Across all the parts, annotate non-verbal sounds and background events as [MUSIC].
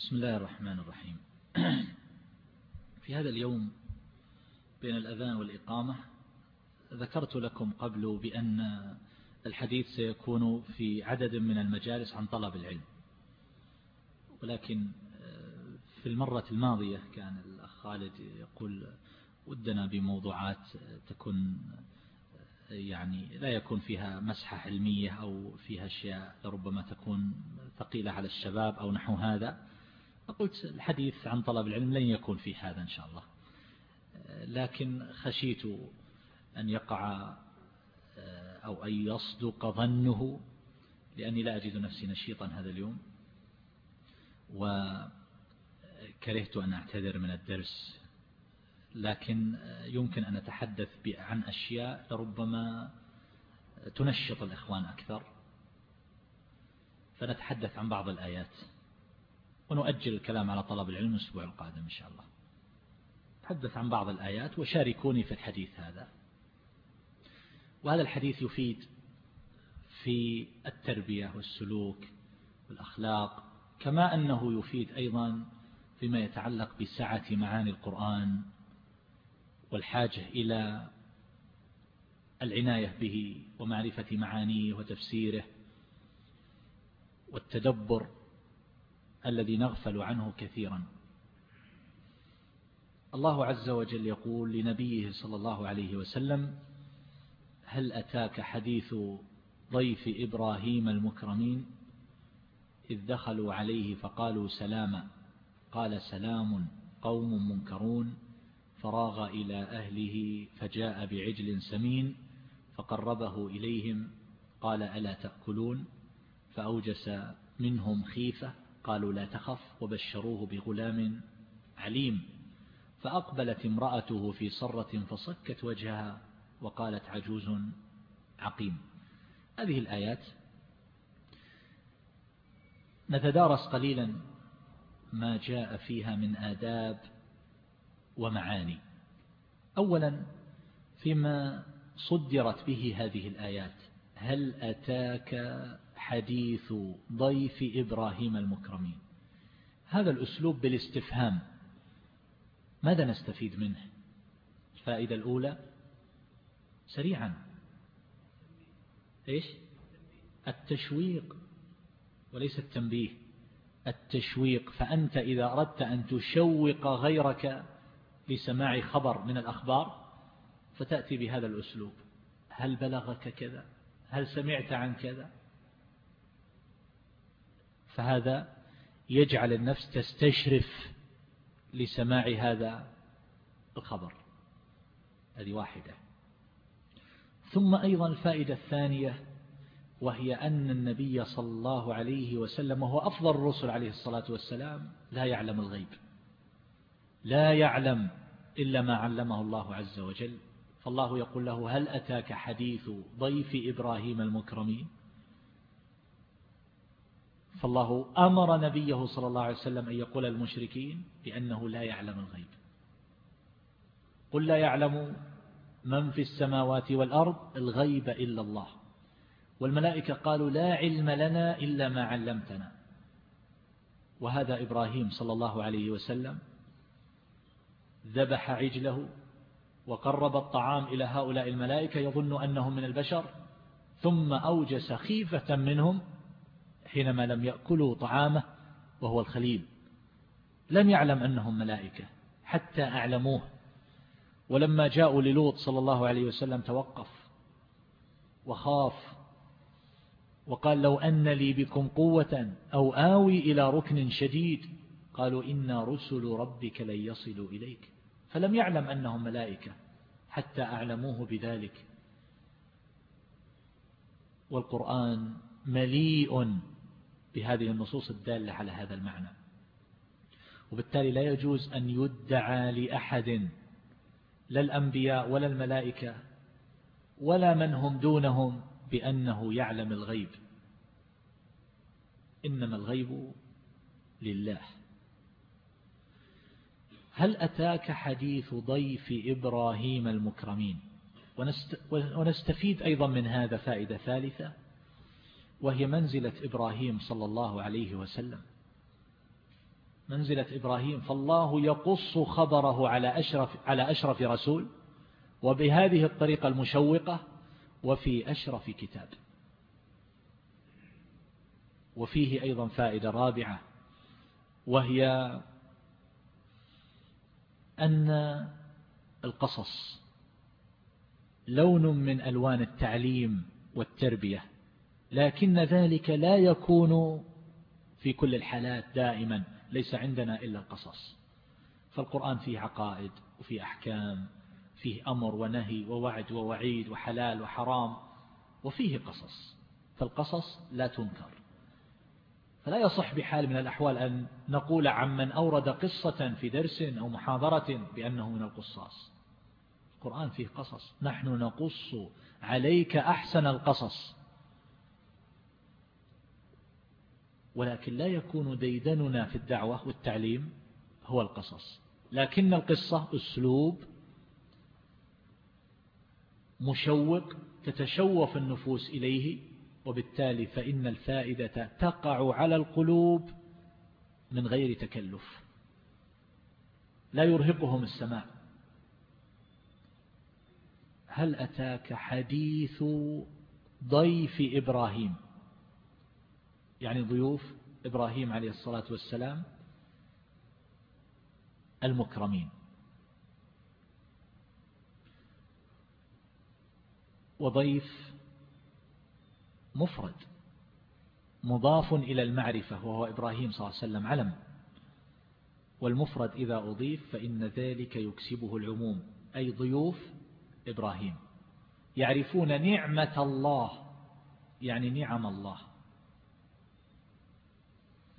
بسم الله الرحمن الرحيم. [CLEARS THROAT] في هذا اليوم بين الأذان والإقامة ذكرت لكم قبل بأن الحديث سيكون في عدد من المجالس عن طلب العلم. ولكن في المرة الماضية كان الأخ خالد يقول ودنا بموضوعات تكون يعني لا يكون فيها مسحة علمية أو فيها أشياء ربما تكون ثقيلة على الشباب أو نحو هذا. فقلت الحديث عن طلب العلم لن يكون في هذا إن شاء الله. لكن خشيت أن يقع أو أن يصدق ظنه لأني لا أجد نفسي نشيطا هذا اليوم. وكرهت أن أعتذر من الدرس. لكن يمكن أن أتحدث عن أشياء لربما تنشط الإخوان أكثر. فنتحدث عن بعض الآيات. ونؤجل الكلام على طلب العلم الأسبوع القادم إن شاء الله. تحدث عن بعض الآيات وشاركوني في الحديث هذا. وهذا الحديث يفيد في التربية والسلوك والأخلاق كما أنه يفيد أيضا فيما يتعلق بسعة معاني القرآن والحاجة إلى العناية به ومعرفة معانيه وتفسيره والتدبر الذي نغفل عنه كثيرا. الله عز وجل يقول لنبيه صلى الله عليه وسلم هل أتاك حديث ضيف إبراهيم المكرمين؟ إذ دخلوا عليه فقالوا سلاما. قال سلام قوم منكرون. فراغ إلى أهله فجاء بعجل سمين فقربه إليهم قال ألا تأكلون؟ فأوجس منهم خيفة قالوا لا تخف وبشروه بغلام عليم. فأقبلت امرأته في صرة فصكت وجهها وقالت عجوز عقيم. هذه الآيات نتدارس قليلا ما جاء فيها من آداب ومعاني. أولا فيما صدرت به هذه الآيات. هل أتاك حديث ضيف إبراهيم المكرمين. هذا الأسلوب بالاستفهام. ماذا نستفيد منه؟ الفائدة الأولى سريعا. إيش؟ التشويق وليس التنبيه. التشويق فأنت إذا أردت أن تشوق غيرك لسماع خبر من الأخبار فتأتي بهذا الأسلوب. هل بلغك كذا؟ هل سمعت عن كذا؟ فهذا يجعل النفس تستشرف لسماع هذا الخبر. هذه واحدة. ثم أيضا الفائدة الثانية وهي أن النبي صلى الله عليه وسلم وهو أفضل الرسل عليه الصلاة والسلام لا يعلم الغيب. لا يعلم إلا ما علمه الله عز وجل. فالله يقول له هل أتاك حديث ضيف إبراهيم المكرمين؟ فالله أمر نبيه صلى الله عليه وسلم أن يقول المشركين بأنه لا يعلم الغيب. قل لا يعلم من في السماوات والأرض الغيب إلا الله. والملائكة قالوا لا علم لنا إلا ما علمتنا. وهذا إبراهيم صلى الله عليه وسلم ذبح عجله وقرب الطعام إلى هؤلاء الملائكة يظن أنهم من البشر ثم أوجس خيفة منهم حينما لم يأكلوا طعامه وهو الخليل. لم يعلم أنهم ملائكة حتى أعلموه. ولما جاءوا للوط صلى الله عليه وسلم توقف وخاف وقال لو أن لي بكم قوة أو آوي إلى ركن شديد قالوا إنا رسل ربك لن يصلوا إليك. فلم يعلم أنهم ملائكة حتى أعلموه بذلك. والقرآن مليء بهذه النصوص الدالة على هذا المعنى. وبالتالي لا يجوز أن يدعى لأحد لا الأنبياء ولا الملائكة ولا من هم دونهم بأنه يعلم الغيب. إنما الغيب لله. هل أتاك حديث ضيف إبراهيم المكرمين؟ ونستفيد أيضا من هذا فائدة ثالثة. وهي منزلة إبراهيم صلى الله عليه وسلم. منزلة إبراهيم فالله يقص خبره على أشرف, على أشرف رسول وبهذه الطريقة المشوقة وفي أشرف كتاب. وفيه أيضا فائدة رابعة وهي أن القصص لون من ألوان التعليم والتربية. لكن ذلك لا يكون في كل الحالات دائما ليس عندنا إلا القصص. فالقرآن فيه عقائد وفيه أحكام فيه أمر ونهي ووعد ووعيد وحلال وحرام وفيه قصص. فالقصص لا تنكر. فلا يصح بحال من الأحوال أن نقول عمن أورد قصة في درس أو محاضرة بأنه من القصاص. القرآن فيه قصص. نحن نقص عليك أحسن القصص. ولكن لا يكون ديدننا في الدعوة والتعليم هو القصص. لكن القصة أسلوب مشوق تتشوف النفوس إليه وبالتالي فإن الفائدة تقع على القلوب من غير تكلف. لا يرهقهم السماع هل أتاك حديث ضيف إبراهيم؟ يعني ضيوف إبراهيم عليه الصلاة والسلام المكرمين. وضيف مفرد مضاف إلى المعرفة وهو إبراهيم صلى الله عليه وسلم علم. والمفرد إذا أضيف فإن ذلك يكسبه العموم أي ضيوف إبراهيم. يعرفون نعمة الله يعني نعم الله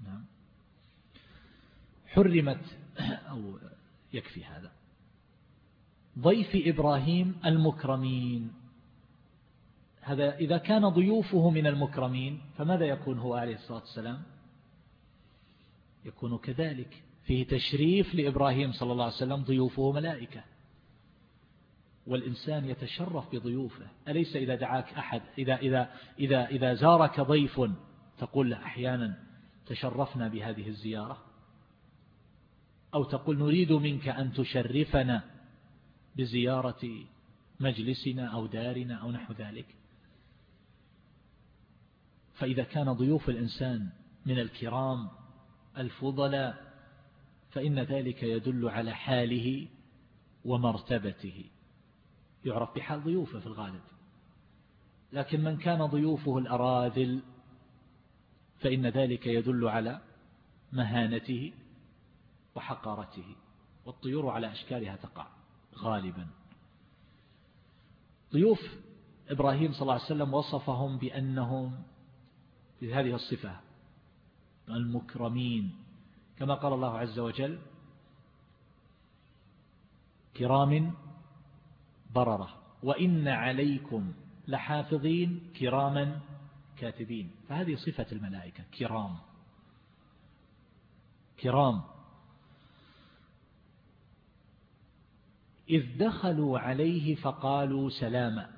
نعم حرمت [CLEARS THROAT] أو يكفي هذا. ضيف إبراهيم المكرمين. هذا إذا كان ضيوفه من المكرمين فماذا يكون هو عليه الصلاة والسلام؟ يكون كذلك. فيه تشريف لإبراهيم صلى الله عليه وسلم ضيوفه ملائكة. والإنسان يتشرف بضيوفه. أليس إذا دعاك أحد؟ إذا, إذا, إذا, إذا زارك ضيف تقول له أحيانا تشرفنا بهذه الزيارة. أو تقول نريد منك أن تشرفنا بزيارة مجلسنا أو دارنا أو نحو ذلك. فإذا كان ضيوف الإنسان من الكرام الفضلاء فإن ذلك يدل على حاله ومرتبته. يعرف بحال ضيوفه في الغالب. لكن من كان ضيوفه الأراذل فإن ذلك يدل على مهانته وحقارته والطيور على أشكالها تقع غالبا. ضيوف إبراهيم صلى الله عليه وسلم وصفهم بأنهم بهذه الصفة المكرمين. كما قال الله عز وجل كرام بررة. وإن عليكم لحافظين كراما كاتبين. فهذه صفة الملائكة كرام. كرام. إذ دخلوا عليه فقالوا سلاما.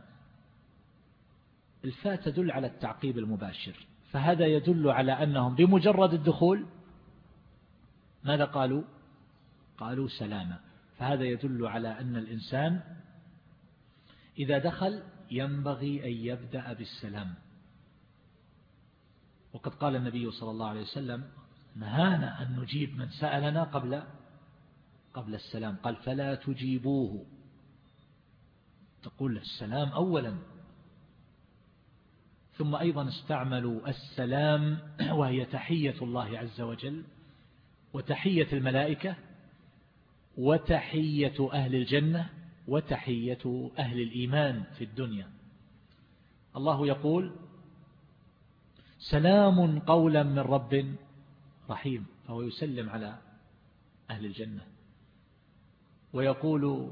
الفاء تدل على التعقيب المباشر. فهذا يدل على أنهم بمجرد الدخول ماذا قالوا؟ قالوا سلاما. فهذا يدل على أن الإنسان إذا دخل ينبغي أن يبدأ بالسلام. وقد قال النبي صلى الله عليه وسلم نهانا أن نجيب من سألنا قبل قبل السلام؟ قال فلا تجيبوه. تقول السلام أولا. ثم أيضا استعملوا السلام [CLEARS THROAT] وهي تحية الله عز وجل وتحية الملائكة وتحية أهل الجنة وتحية أهل الإيمان في الدنيا. الله يقول سلام قولا من رب رحيم فهو يسلم على أهل الجنة. ويقول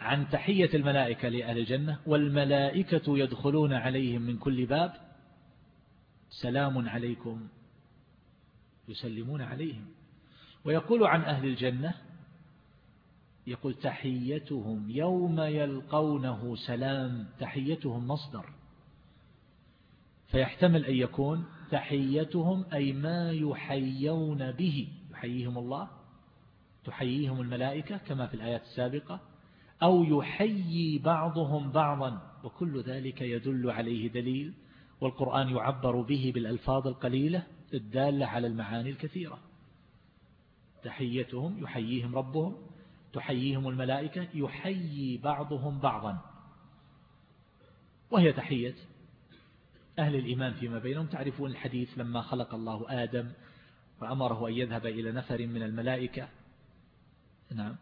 عن تحية الملائكة لأهل الجنة والملائكة يدخلون عليهم من كل باب سلام عليكم يسلمون عليهم. ويقول عن أهل الجنة يقول تحيتهم يوم يلقونه سلام تحيتهم مصدر. فيحتمل أن يكون تحيتهم أي ما يحيون به يحييهم الله تحييهم الملائكة كما في الآيات السابقة أو يحيي بعضهم بعضا وكل ذلك يدل عليه دليل والقرآن يعبر به بالألفاظ القليلة الدالة على المعاني الكثيرة. تحيتهم يحييهم ربهم تحييهم الملائكة يحيي بعضهم بعضا. وهي تحية. أهل الإيمان فيما بينهم تعرفون الحديث لما خلق الله آدم فأمره أن يذهب إلى نفر من الملائكة نعم.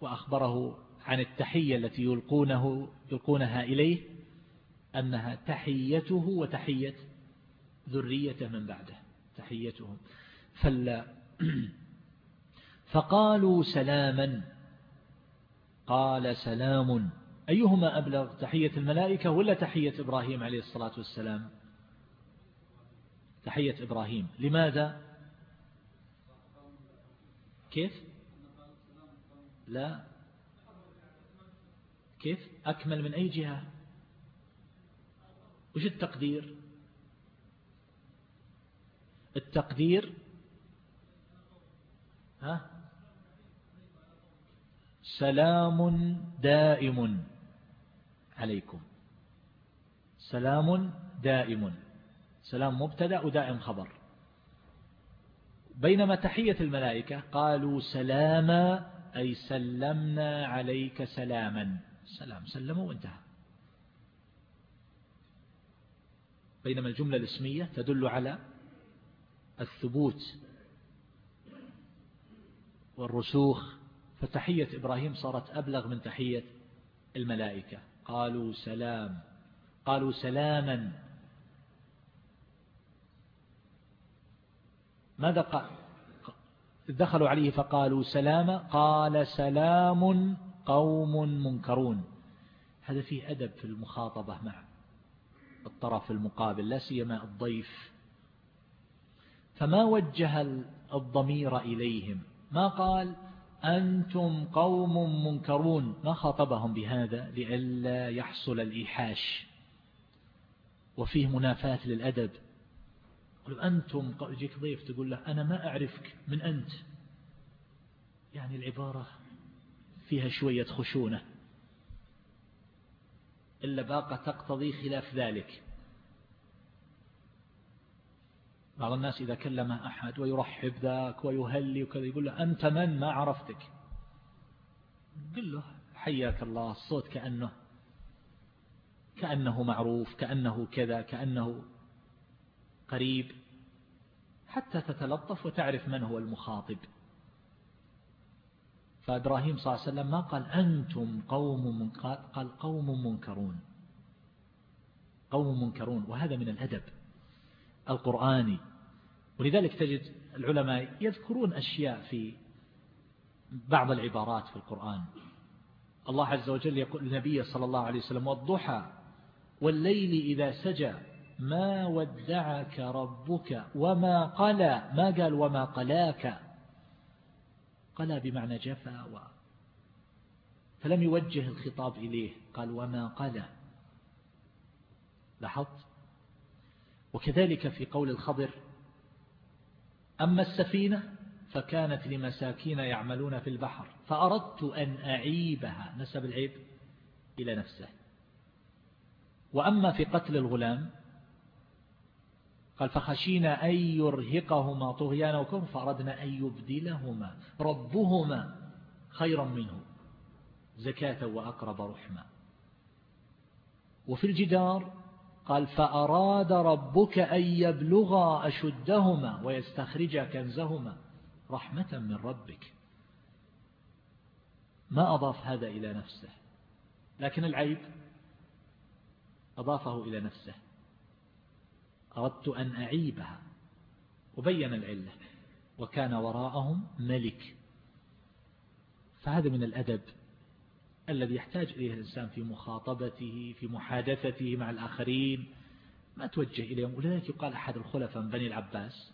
وأخبره عن التحية التي يلقونه يلقونها إليه أنها تحيته وتحية ذريته من بعده. تحيتهم. فلا [CLEARS THROAT] فقالوا سلاما. قال سلام. أيهما أبلغ تحية الملائكة ولا تحية إبراهيم عليه الصلاة والسلام؟ تحية إبراهيم. لماذا؟ كيف؟ لا. كيف؟ أكمل من أي جهة؟ وش التقدير؟ التقدير؟ ها؟ سلام دائم عليكم. سلام دائم. سلام مبتدأ ودائم خبر. بينما تحية الملائكة قالوا سلاما أي سلمنا عليك سلاما. سلام. سلموا وانتهى. بينما الجملة الاسمية تدل على الثبوت والرسوخ. فتحية إبراهيم صارت أبلغ من تحية الملائكة. قالوا سلام. قالوا سلاما. ماذا قال دخلوا عليه فقالوا سلاما قال سلام قوم منكرون. هذا فيه أدب في المخاطبة مع الطرف المقابل لا سيما الضيف. فما وجه الضمير إليهم؟ ما قال أنتم قوم منكرون؟ ما خاطبهم بهذا؟ لئلا يحصل الإيحاش. وفيه منافاة للأدب. يقول أنتم يجيك ضيف تقول له أنا ما أعرفك من أنت. يعني العبارة فيها شوية خشونة. إلا باقة تقتضي خلاف ذلك. بعض الناس إذا كلم أحد ويرحب ذاك ويهلي وكذا يقول له أنت من؟ ما عرفتك. قل له حياك الله الصوت كأنه كأنه معروف كأنه كذا كأنه قريب حتى تتلطف وتعرف من هو المخاطب. فإبراهيم صلى الله عليه وسلم ما قال أنتم قوم قال قوم منكرون. قوم منكرون وهذا من الأدب القرآني. ولذلك تجد العلماء يذكرون أشياء في بعض العبارات في القرآن. الله عز وجل يقول للنبي صلى الله عليه وسلم والضحى والليل إذا سجى ما ودعك ربك وما قلى. ما قال وما قلاك؟ قلى بمعنى جفا و فلم يوجه الخطاب إليه. قال وما قلى. لاحظت؟ وكذلك في قول الخضر أما السفينة فكانت لمساكين يعملون في البحر فأردت أن أعيبها نسب العيب إلى نفسه. وأما في قتل الغلام قال فخشينا أن يرهقهما طغيانا وكفر فأردنا أن يبدلهما ربهما خيرا منه زكاة وأقرب رحمة. وفي الجدار قال فأراد ربك أن يبلغا أشدهما ويستخرجا كنزهما رحمة من ربك. ما أضاف هذا إلى نفسه لكن العيب أضافه إلى نفسه. أردت أن أعيبها. وبين العلة. وكان وراءهم ملك. فهذا من الأدب الذي يحتاج إليه الإنسان في مخاطبته في محادثته مع الآخرين. ما توجه إليهم. ولذلك يقال أحد الخلفاء من بني العباس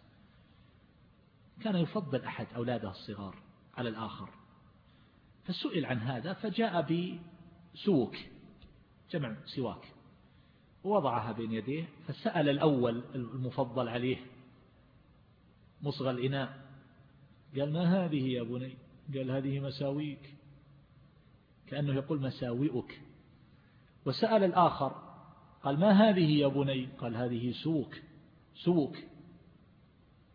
كان يفضل أحد أولاده الصغار على الآخر. فسئل عن هذا فجاء بسوك جمع سواك. ووضعها بين يديه فسأل الأول المفضل عليه مصغى الإناء قال ما هذه يا بني؟ قال هذه مساويك. كأنه يقول مساوئك. وسأل الآخر قال ما هذه يا بني؟ قال هذه سوك سوك.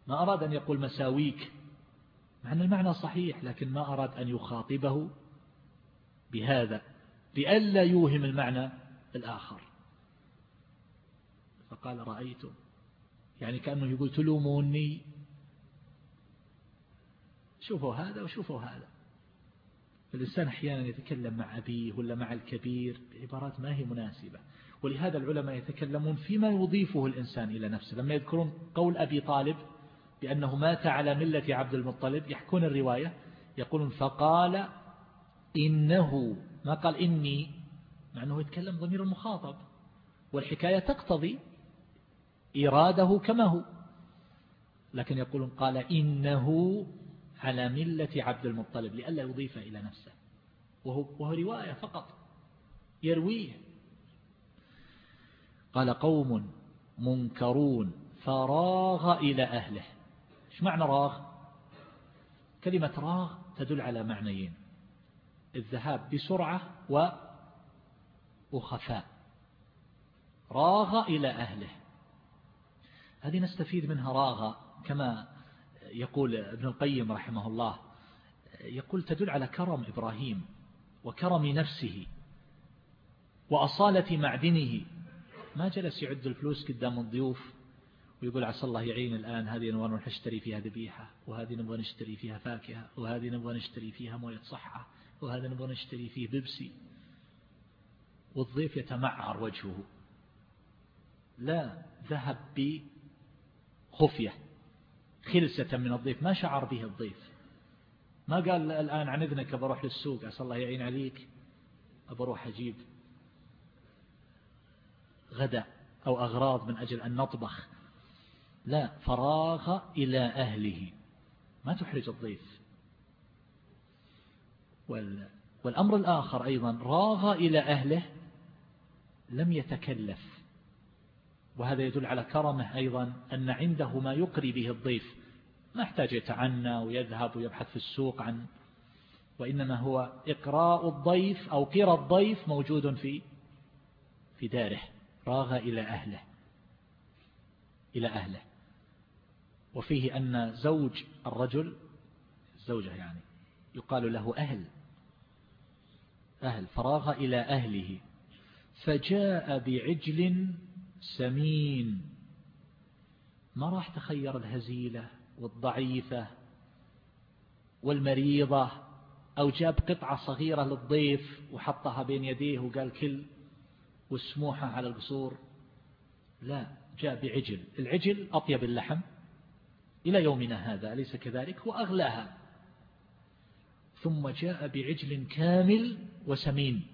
ما أراد أن يقول مساويك مع أن المعنى صحيح لكن ما أراد أن يخاطبه بهذا لئلا يوهم المعنى الآخر. فقال رأيتم يعني كأنه يقول تلوموني. شوفوا هذا وشوفوا هذا. الإنسان أحيانا يتكلم مع أبيه ولا مع الكبير بعبارات ما هي مناسبة. ولهذا العلماء يتكلمون فيما يضيفه الإنسان إلى نفسه. لما يذكرون قول أبي طالب بأنه مات على ملة عبد المطلب يحكون الرواية يقولون فقال إنه ما قال إني مع أنه يتكلم ضمير المخاطب. والحكاية تقتضي إراده كما هو. لكن يقولون قال إنه على ملة عبد المطلب لئلا يضيف إلى نفسه. وهو, وهو رواية فقط. يرويه. قال قوم منكرون فراغ إلى أهله. إيش معنى راغ؟ كلمة راغ تدل على معنيين. الذهاب بسرعة وخفاء. راغ إلى أهله. هذه نستفيد منها راغ كما يقول ابن القيم رحمه الله. يقول تدل على كرم إبراهيم وكرم نفسه وأصالة معدنه. ما جلس يعد الفلوس قدام الضيوف ويقول عسى الله يعين الآن هذه نبغى نشتري فيها ذبيحة وهذه نبغى نشتري فيها فاكهة وهذه نبغى نشتري فيها موية صحة وهذا نبغى نشتري فيه بيبسي. والضيف يتمعر وجهه. لا ذهب بخفية خلسة من الضيف ما شعر به الضيف. ما قال الآن عن إذنك بروح للسوق عسى الله يعين عليك بروح أجيب غدا أو أغراض من أجل أن نطبخ. لا فراغ إلى أهله. ما تحرج الضيف. والأمر الآخر أيضا راغ إلى أهله لم يتكلف. وهذا يدل على كرمه أيضا أن عنده ما يقري به الضيف. ما يحتاج يتعنى ويذهب ويبحث في السوق عن وإنما هو إقراء الضيف أو قرى الضيف موجود في في داره راغ إلى أهله إلى أهله. وفيه أن زوج الرجل الزوجة يعني يقال له أهل أهل فراغ إلى أهله فجاء بعجل سمين. ما راح تخير الهزيلة والضعيفة والمريضة أو جاب قطعة صغيرة للضيف وحطها بين يديه وقال كل والسموحة على القصور. لا جاء بعجل. العجل أطيب اللحم إلى يومنا هذا أليس كذلك؟ وأغلاها ثم جاء بعجل كامل وسمين.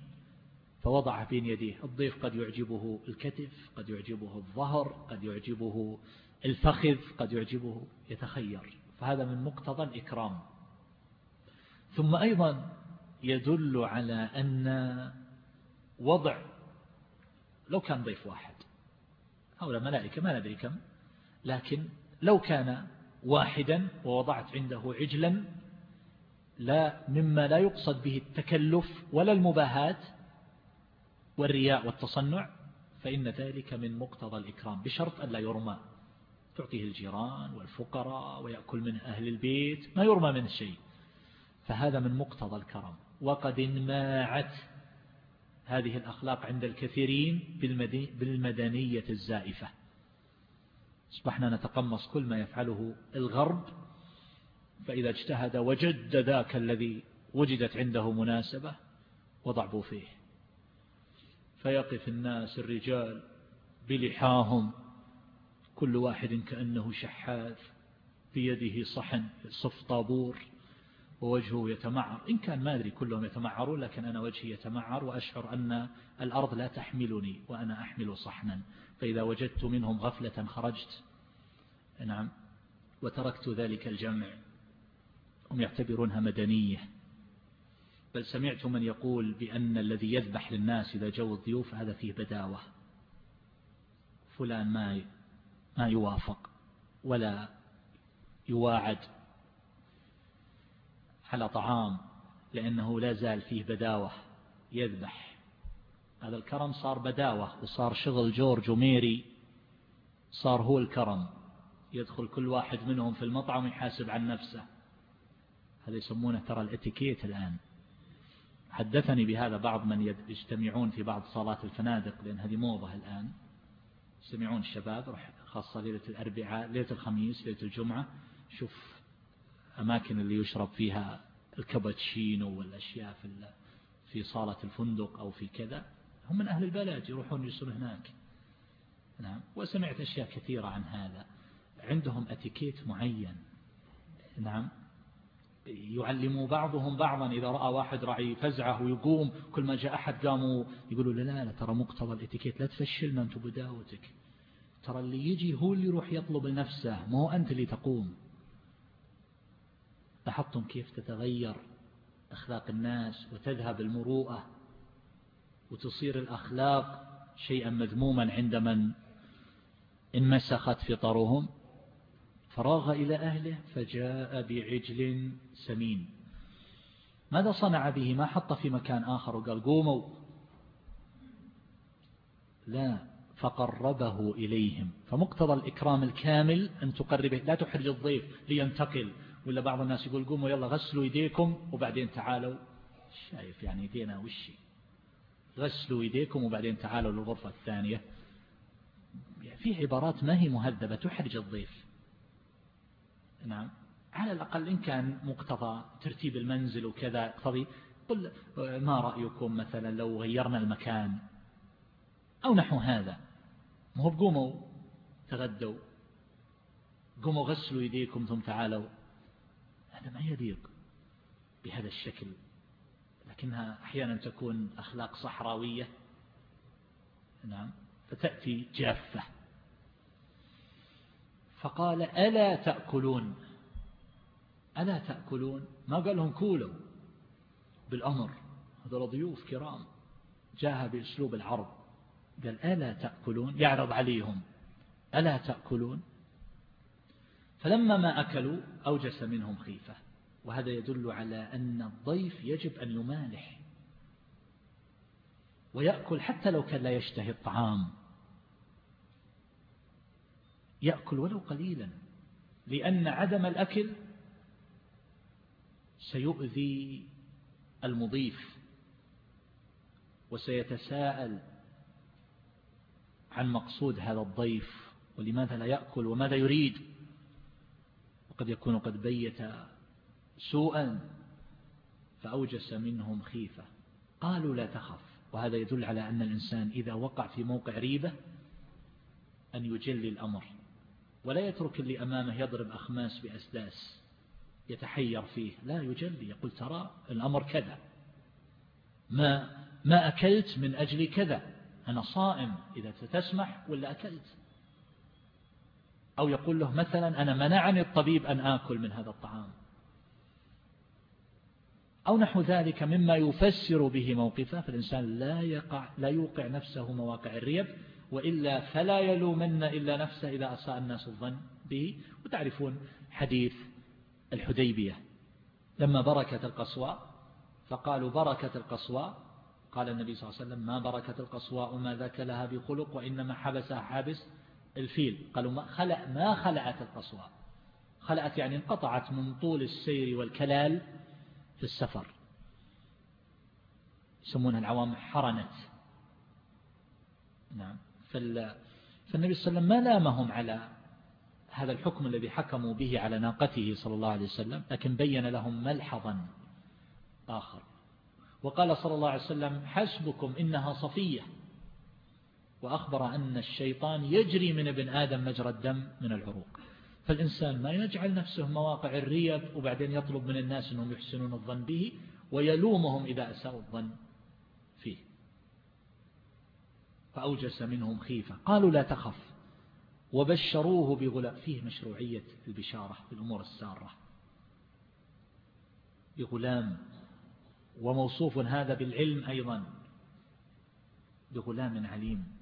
فوضع بين يديه الضيف قد يعجبه الكتف قد يعجبه الظهر قد يعجبه الفخذ قد يعجبه يتخير. فهذا من مقتضى الإكرام. ثم أيضا يدل على أن وضع لو كان ضيف واحد هؤلاء ملائكة ما ندري كم لكن لو كان واحدا ووضعت عنده عجلا لا مما لا يقصد به التكلف ولا المباهات والرياء والتصنع فإن ذلك من مقتضى الإكرام بشرط أن لا يرمى. تعطيه الجيران والفقراء ويأكل من أهل البيت ما يرمى من شيء. فهذا من مقتضى الكرم. وقد انماعت هذه الأخلاق عند الكثيرين بالمدنية الزائفة. أصبحنا نتقمص كل ما يفعله الغرب فإذا اجتهد وجد ذاك الذي وجدت عنده مناسبة وضعبوا فيه. فيقف الناس الرجال بلحاهم كل واحد كأنه شحاذ بيده صحن صف طابور ووجهه يتمعر. إن كان ما أدري كلهم يتمعرون لكن أنا وجهي يتمعر وأشعر أن الأرض لا تحملني وأنا أحمل صحنا. فإذا وجدت منهم غفلة خرجت. نعم. وتركت ذلك الجمع. هم يعتبرونها مدنية. بل سمعت من يقول بأن الذي يذبح للناس إذا جو الضيوف هذا فيه بداوة. فلان ما ما يوافق ولا يواعد على طعام لأنه لا زال فيه بداوة يذبح. هذا الكرم صار بداوة وصار شغل جورج وميري صار هو الكرم. يدخل كل واحد منهم في المطعم يحاسب عن نفسه. هذا يسمونه ترى الاتيكيت الآن. حدثني بهذا بعض من يجتمعون في بعض صالات الفنادق لأن هذه موضة الآن. يجتمعون الشباب رح خاصة ليلة الأربعاء ليلة الخميس ليلة الجمعة. شوف أماكن اللي يشرب فيها الكابتشينو والأشياء في في صالة الفندق أو في كذا. هم من أهل البلد يروحون يجلسون هناك. نعم. وسمعت أشياء كثيرة عن هذا. عندهم أتيكيت معين. نعم. يعلموا بعضهم بعضا. إذا رأى واحد راعي فزعه ويقوم كل ما جاء أحد قاموا يقولوا لا لا, لا ترى مقتضى الإتيكيت لا تفشلنا أنت بداوتك. ترى اللي يجي هو اللي يروح يطلب لنفسه ما هو أنت اللي تقوم. لاحظتم كيف تتغير أخلاق الناس وتذهب المروءة وتصير الأخلاق شيئا مذموما عند من انمسخت فطرهم؟ فراغ إلى أهله فجاء بعجل سمين. ماذا صنع به؟ ما حط في مكان آخر؟ وقال قوموا. لا فقربه إليهم. فمقتضى الإكرام الكامل أن تقربه. لا تحرج الضيف لينتقل. ولا بعض الناس يقول قوموا يلا غسلوا يديكم وبعدين تعالوا. شايف يعني يدينا وشي غسلوا يديكم وبعدين تعالوا للغرفة الثانية. يعني في عبارات ما هي مهذبة. تحرج الضيف. نعم. على الأقل إن كان مقتضى ترتيب المنزل وكذا اقتضي قل ما رأيكم مثلا لو غيرنا المكان؟ أو نحو هذا. ما هو قوموا تغدوا. قوموا غسلوا يديكم ثم تعالوا. هذا ما يليق بهذا الشكل. لكنها أحيانا تكون أخلاق صحراوية. نعم. فتأتي جافة. فقال ألا تأكلون؟ ألا تأكلون؟ ما قال لهم كولوا. بالأمر هذا ضيوف كرام. جاء بأسلوب العرض قال ألا تأكلون؟ يعرض عليهم. ألا تأكلون؟ فلما ما أكلوا أوجس منهم خيفة. وهذا يدل على أن الضيف يجب أن يمالح. ويأكل حتى لو كان لا يشتهي الطعام. يأكل ولو قليلا لأن عدم الأكل سيؤذي المضيف وسيتساءل عن مقصود هذا الضيف ولماذا لا يأكل وماذا يريد. وقد يكون قد بيت سوءا فأوجس منهم خيفة. قالوا لا تخف وهذا يدل على أن الإنسان إذا وقع في موقع ريبة أن يجلي الأمر. ولا يترك اللي أمامه يضرب أخماس بأسداس يتحير فيه. لا يجلي يقول ترى الأمر كذا. ما ما أكلت من أجل كذا. أنا صائم إذا تسمح ولا أكلت؟ أو يقول له مثلا أنا منعني الطبيب أن آكل من هذا الطعام. أو نحو ذلك مما يفسر به موقفه. فالإنسان لا يقع لا يوقع نفسه مواقع الريب. وإلا فلا يلومن إلا نفسه إذا أساء الناس الظن به. وتعرفون حديث الحديبية. لما بركت القصواء فقالوا بركة القصواء. قال النبي صلى الله عليه وسلم ما بركة القصواء ما ذاك لها بخلق وإنما حبسها حابس الفيل. قالوا ما خلع ما خلعت القصواء؟ خلعت يعني انقطعت من طول السير والكلال في السفر. يسمونها العوام حرنت. نعم. فالنبي صلى الله عليه وسلم ما لامهم على هذا الحكم الذي حكموا به على ناقته صلى الله عليه وسلم لكن بين لهم ملحظا آخر. وقال صلى الله عليه وسلم حسبكم إنها صفية. وأخبر أن الشيطان يجري من ابن آدم مجرى الدم من العروق. فالإنسان ما يجعل نفسه مواقع الريب وبعدين يطلب من الناس أنهم يحسنون الظن به ويلومهم إذا أساءوا الظن فيه فأوجس منهم خيفة. قالوا لا تخف. وبشروه بغلام. فيه مشروعية البشارة في الأمور السارة. بغلام. وموصوف هذا بالعلم أيضا. بغلام عليم.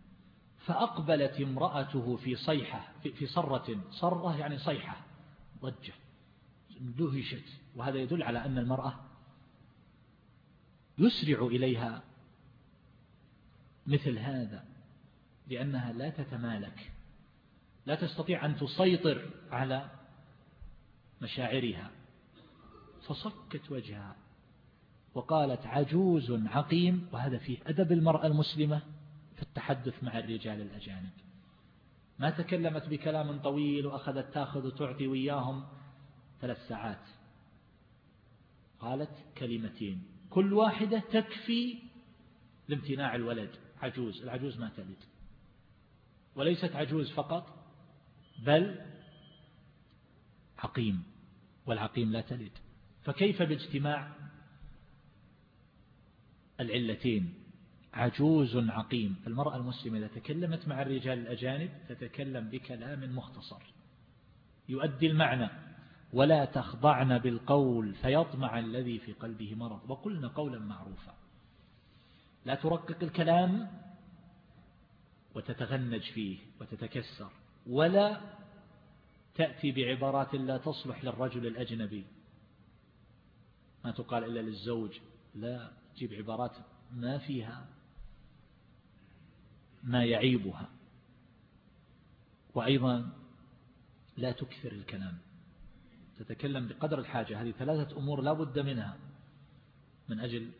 فأقبلت امرأته في صيحة في صرة. صرة يعني صيحة. ضجة. دهشت. وهذا يدل على أن المرأة يسرع إليها. مثل هذا لأنها لا تتمالك. لا تستطيع أن تسيطر على مشاعرها. فصكت وجهها وقالت عجوز عقيم. وهذا فيه أدب المرأة المسلمة في التحدث مع الرجال الأجانب. ما تكلمت بكلام طويل وأخذت تأخذ وتعطي وياهم ثلاث ساعات. قالت كلمتين كل واحدة تكفي لامتناع الولد. عجوز العجوز ما تلد وليست عجوز فقط بل عقيم والعقيم لا تلد. فكيف باجتماع العلتين؟ عجوز عقيم. المرأة المسلمة إذا تكلمت مع الرجال الأجانب تتكلم بكلام مختصر. يؤدي المعنى. ولا تخضعن بالقول فيطمع الذي في قلبه مرض. وقلنا قولا معروفا. لا ترقق الكلام وتتغنج فيه وتتكسر ولا تأتي بعبارات لا تصلح للرجل الأجنبي. ما تقال إلا للزوج لا تجيب عبارات ما فيها ما يعيبها. وأيضا لا تكثر الكلام. تتكلم بقدر الحاجة هذه ثلاثة أمور لا بد منها من أجل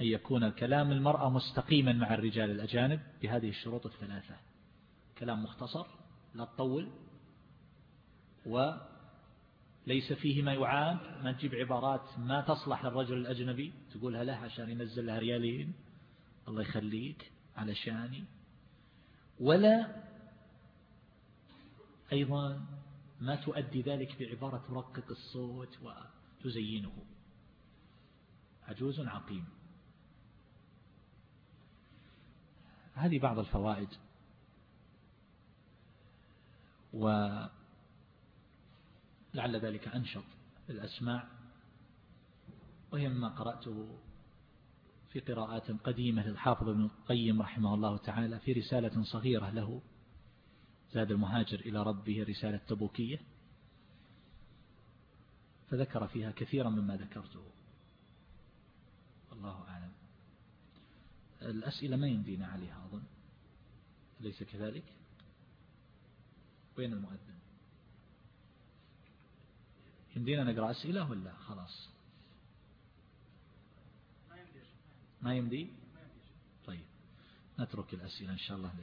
أن يكون كلام المرأة مستقيما مع الرجال الأجانب بهذه الشروط الثلاثة. كلام مختصر لا تطول وليس فيه ما يعاب ما تجيب عبارات ما تصلح للرجل الأجنبي تقولها له عشان ينزل لها ريالين. الله يخليك علشاني ولا أيضا ما تؤدي ذلك بعبارة ترقق الصوت وتزينه. عجوز عقيم. هذه بعض الفوائد. ولعل ذلك أنشط الأسماع وهي مما قرأته في قراءات قديمة للحافظ ابن القيم رحمه الله تعالى في رسالة صغيرة له زاد المهاجر إلى ربه رسالة تبوكية فذكر فيها كثيرا مما ذكرته. الله أعلم. الأسئلة ما يمدينا عليها أظن. أليس كذلك؟ وين المؤذن؟ يمدينا نقرأ أسئلة ولا خلاص؟ ما يمدي. طيب نترك الأسئلة إن شاء الله.